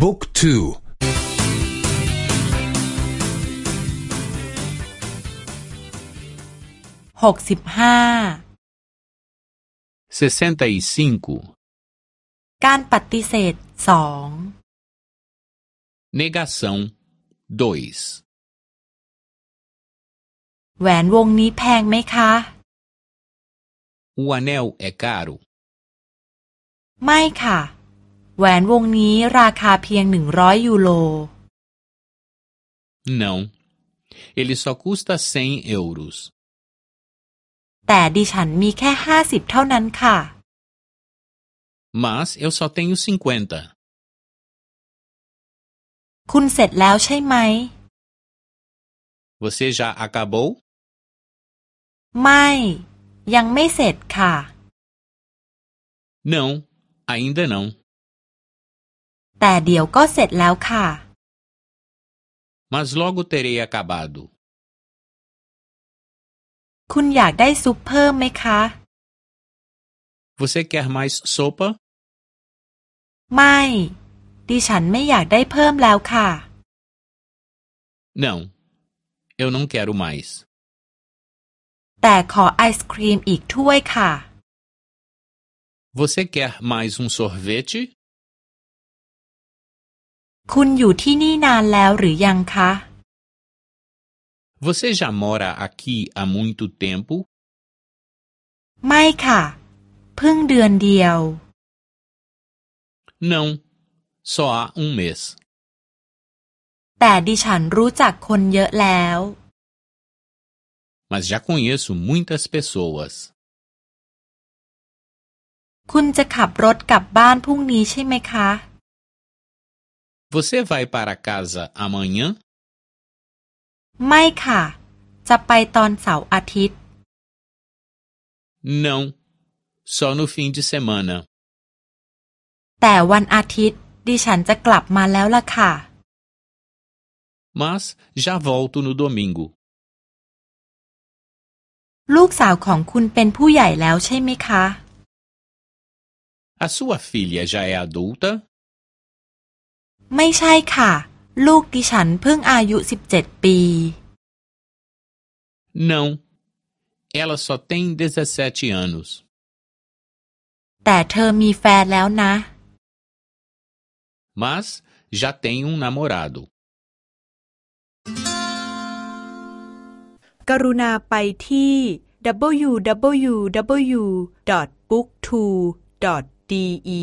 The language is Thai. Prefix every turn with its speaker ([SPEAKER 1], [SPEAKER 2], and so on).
[SPEAKER 1] บุ๊กทู
[SPEAKER 2] หกสิบห้าการปฏิเสธสอง
[SPEAKER 3] negação dois
[SPEAKER 2] แหวนวงนี้แพงไหมคะ
[SPEAKER 3] o anel é caro
[SPEAKER 2] ไม่ค่ะ แหวนวงนี้ราคาเพียงหนึ่งร้อยยูโร
[SPEAKER 3] não ele só custa cem euros
[SPEAKER 2] แต่ดิฉันมีแค่ห้าสิบเท่านั้นค่ะ
[SPEAKER 3] mas eu só tenho cinquenta
[SPEAKER 2] คุณเสร็จแล้วใช่ไหม
[SPEAKER 3] você já acabou
[SPEAKER 2] ไม่ ยังไม่เสร็จค่ะ
[SPEAKER 3] não ainda não
[SPEAKER 2] แต่เดี๋ยวก็เสร็จแล้วค่ะ
[SPEAKER 3] mas logo terei acabado
[SPEAKER 2] คุณอยากได้ซุปเพิ่มไหมคะ
[SPEAKER 3] você quer mais sopa
[SPEAKER 2] ไม่ ดิฉันไม่อยากได้เพิ่มแล้วค่ะ
[SPEAKER 3] não eu não quero mais
[SPEAKER 2] แต่ขอไอศครีมอีกถ้วยค่ะ
[SPEAKER 3] você quer mais um sorvete
[SPEAKER 2] คุณอยู่ที่นี่นานแล้วหรือยังคะ
[SPEAKER 3] você já mora aqui há muito tempo
[SPEAKER 2] ไม่ค่ะ เพิ่งเดือนเดียว
[SPEAKER 3] não só há um mês
[SPEAKER 2] แต่ดิฉันรู้จักคนเยอะแล้ว
[SPEAKER 3] mas já conheço muitas pessoas
[SPEAKER 2] คุณจะขับรถกลับบ้านพรุ่งนี้ใช่ไหมคะ
[SPEAKER 3] você vai para casa amanhã
[SPEAKER 2] ไม่ค่ะ จะไปตอนเสาร์อาทิตย์
[SPEAKER 3] não só no fim de semana
[SPEAKER 2] แต่วันอาทิตย์ ดิฉันจะกลับมาแล้วล่ะค่ะ
[SPEAKER 3] mas já volto no domingo
[SPEAKER 2] ลูกสาวของคุณเป็นผู้ใหญ่แล้วใช่ไหมคะ
[SPEAKER 3] a sua filha já é adulta
[SPEAKER 2] ไม่ใช่ค่ะ ลูกดิฉันเพิ่งอายุสิบเจ็ดปี
[SPEAKER 3] não ela só tem dezessete anos
[SPEAKER 2] แต่เธอมีแฟนแล้วนะ
[SPEAKER 3] mas já tem um namorado
[SPEAKER 2] กรุณาไปที่ www.booktwo.de